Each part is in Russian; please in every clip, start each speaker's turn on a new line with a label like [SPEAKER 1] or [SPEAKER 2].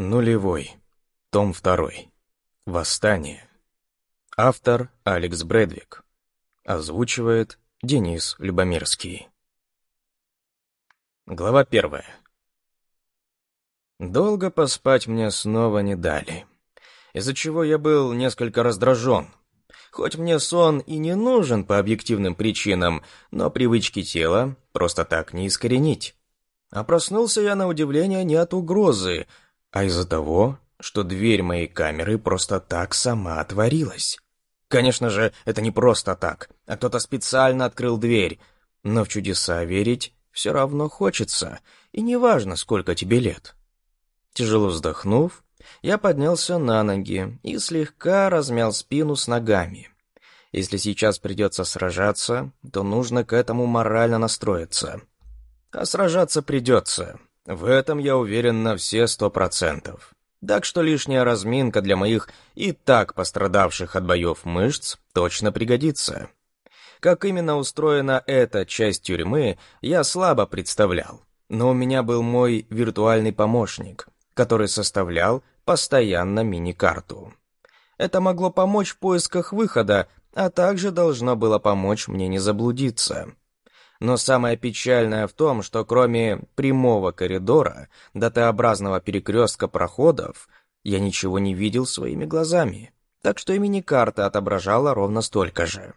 [SPEAKER 1] Нулевой. Том 2. Восстание. Автор Алекс Брэдвик. Озвучивает Денис Любомирский. Глава первая. Долго поспать мне снова не дали, из-за чего я был несколько раздражен. Хоть мне сон и не нужен по объективным причинам, но привычки тела просто так не искоренить. А проснулся я на удивление не от угрозы, а из-за того, что дверь моей камеры просто так сама отворилась. Конечно же, это не просто так, а кто-то специально открыл дверь, но в чудеса верить все равно хочется, и неважно, сколько тебе лет. Тяжело вздохнув, я поднялся на ноги и слегка размял спину с ногами. Если сейчас придется сражаться, то нужно к этому морально настроиться. А сражаться придется. В этом я уверен на все сто процентов. Так что лишняя разминка для моих и так пострадавших от боев мышц точно пригодится. Как именно устроена эта часть тюрьмы, я слабо представлял. Но у меня был мой виртуальный помощник, который составлял постоянно мини-карту. Это могло помочь в поисках выхода, а также должно было помочь мне не заблудиться. Но самое печальное в том, что кроме прямого коридора до Т-образного перекрестка проходов, я ничего не видел своими глазами, так что и мини-карта отображала ровно столько же.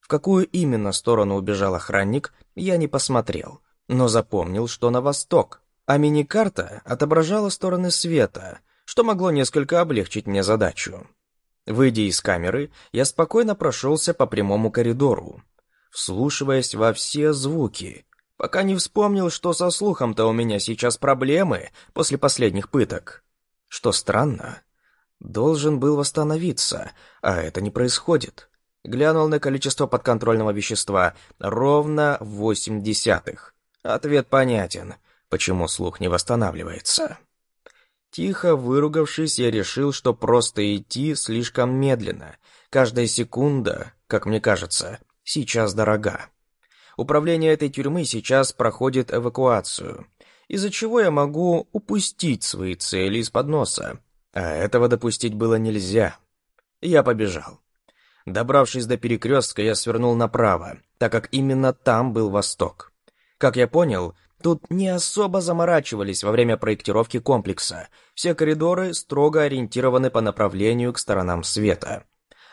[SPEAKER 1] В какую именно сторону убежал охранник, я не посмотрел, но запомнил, что на восток, а мини-карта отображала стороны света, что могло несколько облегчить мне задачу. Выйдя из камеры, я спокойно прошелся по прямому коридору, вслушиваясь во все звуки, пока не вспомнил, что со слухом-то у меня сейчас проблемы после последних пыток. Что странно, должен был восстановиться, а это не происходит. Глянул на количество подконтрольного вещества, ровно восемь десятых. Ответ понятен, почему слух не восстанавливается. Тихо выругавшись, я решил, что просто идти слишком медленно. Каждая секунда, как мне кажется, сейчас дорога. Управление этой тюрьмы сейчас проходит эвакуацию, из-за чего я могу упустить свои цели из-под носа. А этого допустить было нельзя. Я побежал. Добравшись до перекрестка, я свернул направо, так как именно там был восток. Как я понял, тут не особо заморачивались во время проектировки комплекса. Все коридоры строго ориентированы по направлению к сторонам света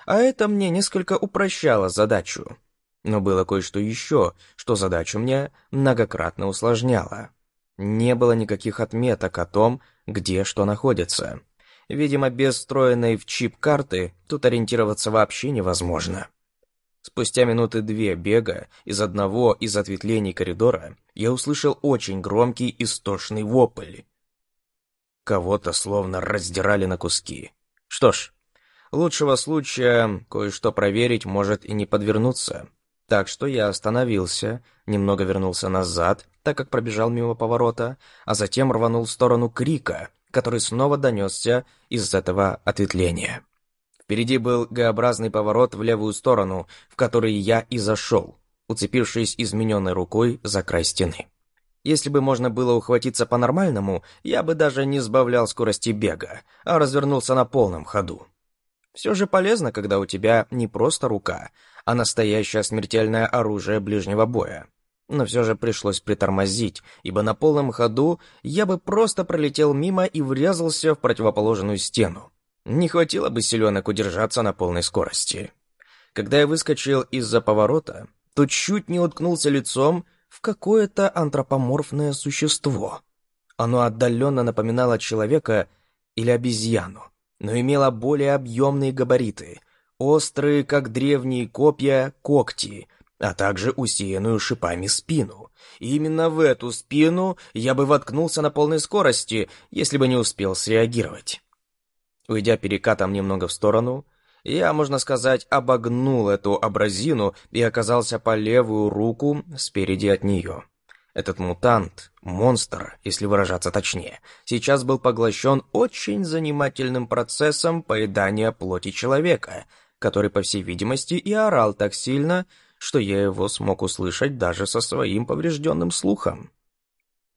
[SPEAKER 1] а это мне несколько упрощало задачу. Но было кое-что еще, что задачу мне многократно усложняло. Не было никаких отметок о том, где что находится. Видимо, без встроенной в чип карты тут ориентироваться вообще невозможно. Спустя минуты две бега из одного из ответвлений коридора я услышал очень громкий истошный вопль. Кого-то словно раздирали на куски. Что ж, Лучшего случая кое-что проверить может и не подвернуться. Так что я остановился, немного вернулся назад, так как пробежал мимо поворота, а затем рванул в сторону крика, который снова донесся из этого ответвления. Впереди был Г-образный поворот в левую сторону, в который я и зашел, уцепившись измененной рукой за край стены. Если бы можно было ухватиться по-нормальному, я бы даже не сбавлял скорости бега, а развернулся на полном ходу. Все же полезно, когда у тебя не просто рука, а настоящее смертельное оружие ближнего боя. Но все же пришлось притормозить, ибо на полном ходу я бы просто пролетел мимо и врезался в противоположную стену. Не хватило бы силенок удержаться на полной скорости. Когда я выскочил из-за поворота, то чуть не уткнулся лицом в какое-то антропоморфное существо. Оно отдаленно напоминало человека или обезьяну но имела более объемные габариты, острые, как древние копья, когти, а также усеянную шипами спину. И именно в эту спину я бы воткнулся на полной скорости, если бы не успел среагировать. Уйдя перекатом немного в сторону, я, можно сказать, обогнул эту абразину и оказался по левую руку спереди от нее. Этот мутант, монстр, если выражаться точнее, сейчас был поглощен очень занимательным процессом поедания плоти человека, который, по всей видимости, и орал так сильно, что я его смог услышать даже со своим поврежденным слухом.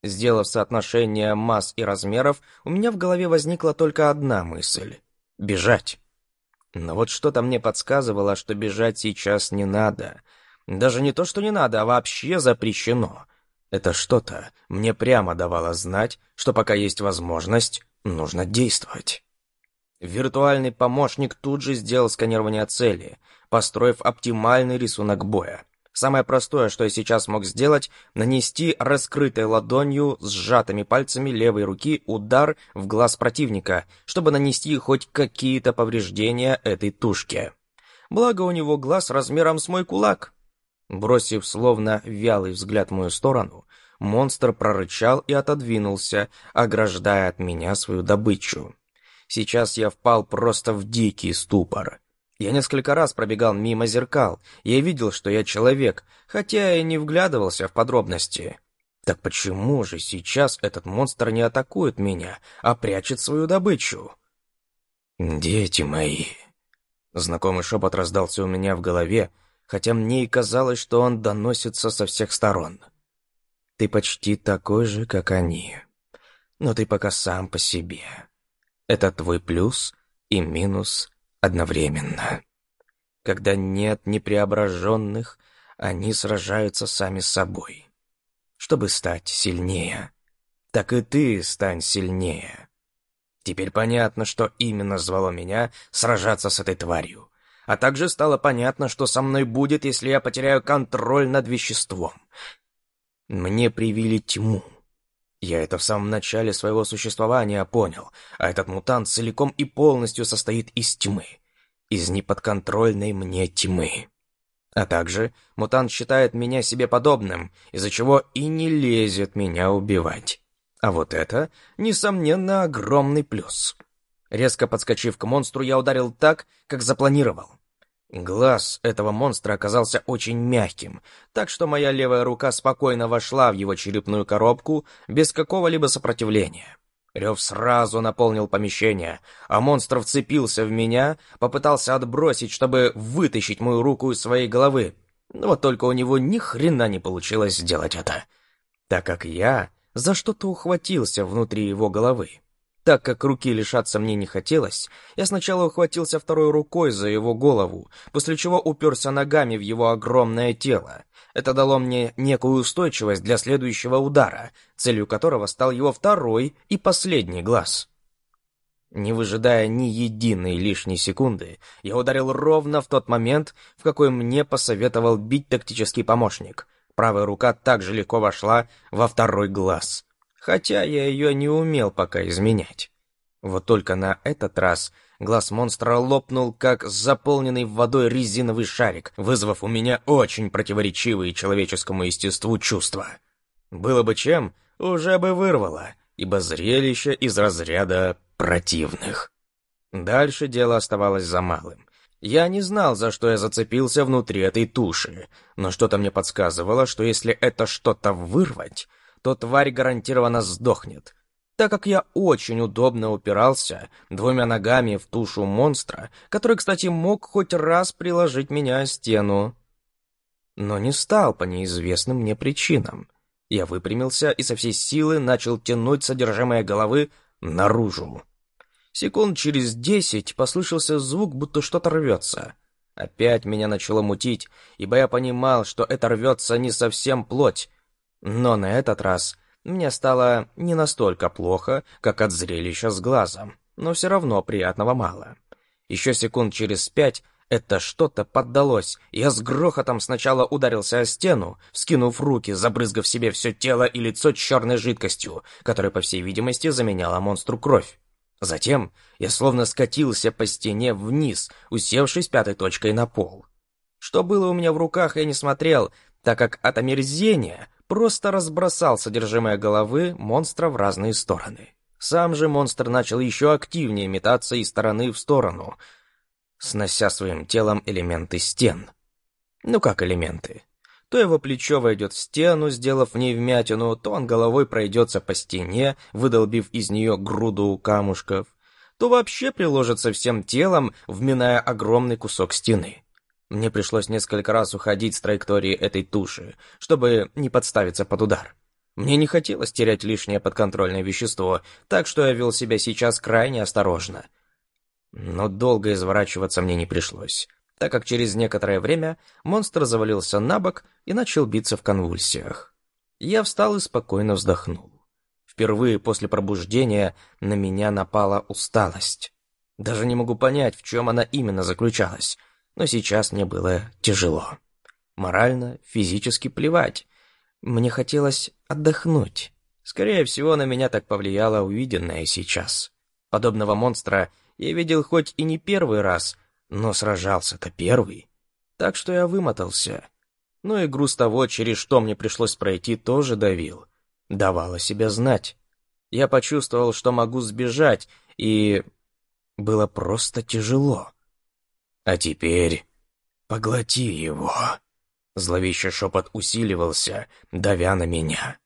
[SPEAKER 1] Сделав соотношение масс и размеров, у меня в голове возникла только одна мысль — бежать. Но вот что-то мне подсказывало, что бежать сейчас не надо. Даже не то, что не надо, а вообще запрещено. Это что-то мне прямо давало знать, что пока есть возможность, нужно действовать. Виртуальный помощник тут же сделал сканирование цели, построив оптимальный рисунок боя. Самое простое, что я сейчас мог сделать, нанести раскрытой ладонью, сжатыми пальцами левой руки удар в глаз противника, чтобы нанести хоть какие-то повреждения этой тушке. Благо у него глаз размером с мой кулак. Бросив словно вялый взгляд в мою сторону, монстр прорычал и отодвинулся, ограждая от меня свою добычу. Сейчас я впал просто в дикий ступор. Я несколько раз пробегал мимо зеркал, я видел, что я человек, хотя и не вглядывался в подробности. Так почему же сейчас этот монстр не атакует меня, а прячет свою добычу? «Дети мои!» Знакомый шепот раздался у меня в голове, хотя мне и казалось, что он доносится со всех сторон. «Ты почти такой же, как они, но ты пока сам по себе. Это твой плюс и минус одновременно. Когда нет непреображенных, они сражаются сами с собой. Чтобы стать сильнее, так и ты стань сильнее. Теперь понятно, что именно звало меня сражаться с этой тварью. А также стало понятно, что со мной будет, если я потеряю контроль над веществом. Мне привили тьму. Я это в самом начале своего существования понял, а этот мутант целиком и полностью состоит из тьмы. Из неподконтрольной мне тьмы. А также мутант считает меня себе подобным, из-за чего и не лезет меня убивать. А вот это, несомненно, огромный плюс. Резко подскочив к монстру, я ударил так, как запланировал. Глаз этого монстра оказался очень мягким, так что моя левая рука спокойно вошла в его черепную коробку без какого-либо сопротивления. Рев сразу наполнил помещение, а монстр вцепился в меня, попытался отбросить, чтобы вытащить мою руку из своей головы. Но вот только у него ни хрена не получилось сделать это, так как я за что-то ухватился внутри его головы. Так как руки лишаться мне не хотелось, я сначала ухватился второй рукой за его голову, после чего уперся ногами в его огромное тело. Это дало мне некую устойчивость для следующего удара, целью которого стал его второй и последний глаз. Не выжидая ни единой лишней секунды, я ударил ровно в тот момент, в какой мне посоветовал бить тактический помощник. Правая рука также легко вошла во второй глаз хотя я ее не умел пока изменять. Вот только на этот раз глаз монстра лопнул, как заполненный водой резиновый шарик, вызвав у меня очень противоречивые человеческому естеству чувства. Было бы чем, уже бы вырвало, ибо зрелище из разряда противных. Дальше дело оставалось за малым. Я не знал, за что я зацепился внутри этой туши, но что-то мне подсказывало, что если это что-то вырвать, то тварь гарантированно сдохнет. Так как я очень удобно упирался двумя ногами в тушу монстра, который, кстати, мог хоть раз приложить меня о стену. Но не стал по неизвестным мне причинам. Я выпрямился и со всей силы начал тянуть содержимое головы наружу. Секунд через десять послышался звук, будто что-то рвется. Опять меня начало мутить, ибо я понимал, что это рвется не совсем плоть, но на этот раз мне стало не настолько плохо, как от зрелища с глазом, но все равно приятного мало. Еще секунд через пять это что-то поддалось. Я с грохотом сначала ударился о стену, вскинув руки, забрызгав себе все тело и лицо черной жидкостью, которая, по всей видимости, заменяла монстру кровь. Затем я словно скатился по стене вниз, усевшись пятой точкой на пол. Что было у меня в руках, я не смотрел, так как от омерзения просто разбросал содержимое головы монстра в разные стороны. Сам же монстр начал еще активнее метаться из стороны в сторону, снося своим телом элементы стен. Ну как элементы? То его плечо войдет в стену, сделав в ней вмятину, то он головой пройдется по стене, выдолбив из нее груду камушков, то вообще приложится всем телом, вминая огромный кусок стены. Мне пришлось несколько раз уходить с траектории этой туши, чтобы не подставиться под удар. Мне не хотелось терять лишнее подконтрольное вещество, так что я вел себя сейчас крайне осторожно. Но долго изворачиваться мне не пришлось, так как через некоторое время монстр завалился на бок и начал биться в конвульсиях. Я встал и спокойно вздохнул. Впервые после пробуждения на меня напала усталость. Даже не могу понять, в чем она именно заключалась, но сейчас мне было тяжело. Морально, физически плевать. Мне хотелось отдохнуть. Скорее всего, на меня так повлияло увиденное сейчас. Подобного монстра я видел хоть и не первый раз, но сражался-то первый. Так что я вымотался. Ну и груз того, через что мне пришлось пройти, тоже давил. Давал о себя знать. Я почувствовал, что могу сбежать, и... Было просто тяжело. А теперь поглоти его. Зловещий шепот усиливался, давя на меня.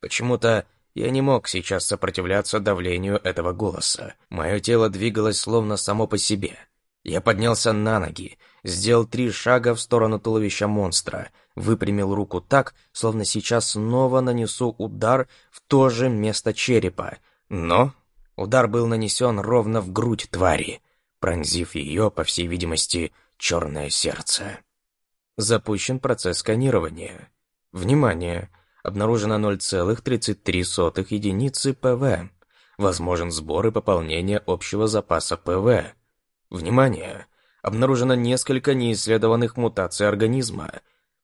[SPEAKER 1] Почему-то я не мог сейчас сопротивляться давлению этого голоса. Мое тело двигалось словно само по себе. Я поднялся на ноги, сделал три шага в сторону туловища монстра, выпрямил руку так, словно сейчас снова нанесу удар в то же место черепа. Но удар был нанесен ровно в грудь твари, пронзив ее, по всей видимости, черное сердце. Запущен процесс сканирования. Внимание! Обнаружено 0,33 единицы ПВ. Возможен сбор и пополнение общего запаса ПВ. Внимание! Обнаружено несколько неисследованных мутаций организма.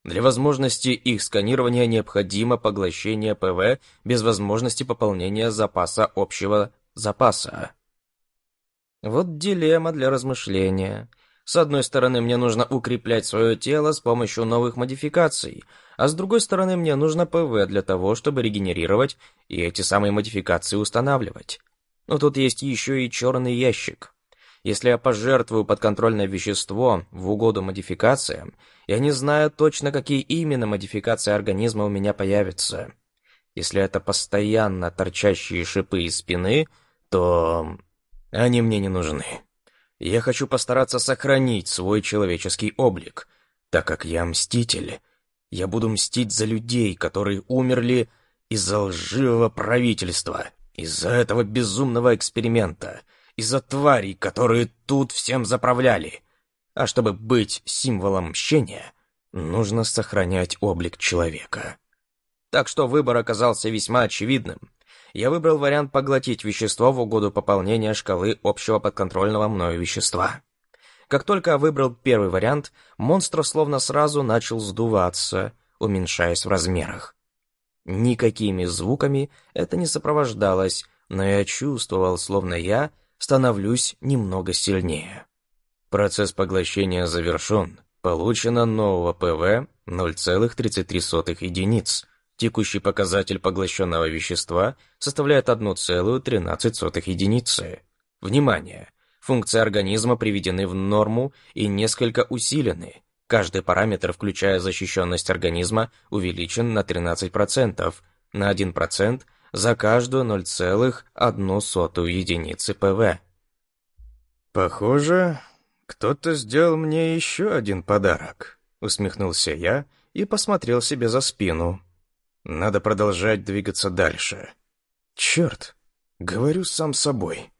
[SPEAKER 1] Для возможности их сканирования необходимо поглощение ПВ без возможности пополнения запаса общего запаса. Вот дилемма для размышления. С одной стороны, мне нужно укреплять свое тело с помощью новых модификаций, а с другой стороны, мне нужно ПВ для того, чтобы регенерировать и эти самые модификации устанавливать. Но тут есть еще и черный ящик. Если я пожертвую подконтрольное вещество в угоду модификациям, я не знаю точно, какие именно модификации организма у меня появятся. Если это постоянно торчащие шипы из спины, то они мне не нужны. Я хочу постараться сохранить свой человеческий облик, так как я мститель. Я буду мстить за людей, которые умерли из-за лживого правительства, из-за этого безумного эксперимента, из-за тварей, которые тут всем заправляли. А чтобы быть символом мщения, нужно сохранять облик человека. Так что выбор оказался весьма очевидным я выбрал вариант поглотить вещество в угоду пополнения шкалы общего подконтрольного мною вещества. Как только я выбрал первый вариант, монстр словно сразу начал сдуваться, уменьшаясь в размерах. Никакими звуками это не сопровождалось, но я чувствовал, словно я становлюсь немного сильнее. Процесс поглощения завершен. Получено нового ПВ 0,33 единиц. Текущий показатель поглощенного вещества составляет 1,13 единицы. Внимание! Функции организма приведены в норму и несколько усилены. Каждый параметр, включая защищенность организма, увеличен на 13%, на 1% за каждую 0,1 единицы ПВ. «Похоже, кто-то сделал мне еще один подарок», — усмехнулся я и посмотрел себе за спину. Надо продолжать двигаться дальше. Черт, говорю сам собой.